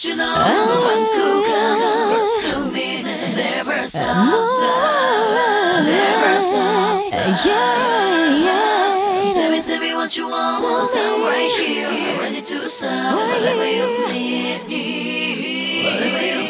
But you know, Vancouver to me never stops, never stops. Yeah, yeah. Tell me, tell me what you want. I'm right here, I'm ready to serve whatever you need. Whatever you need.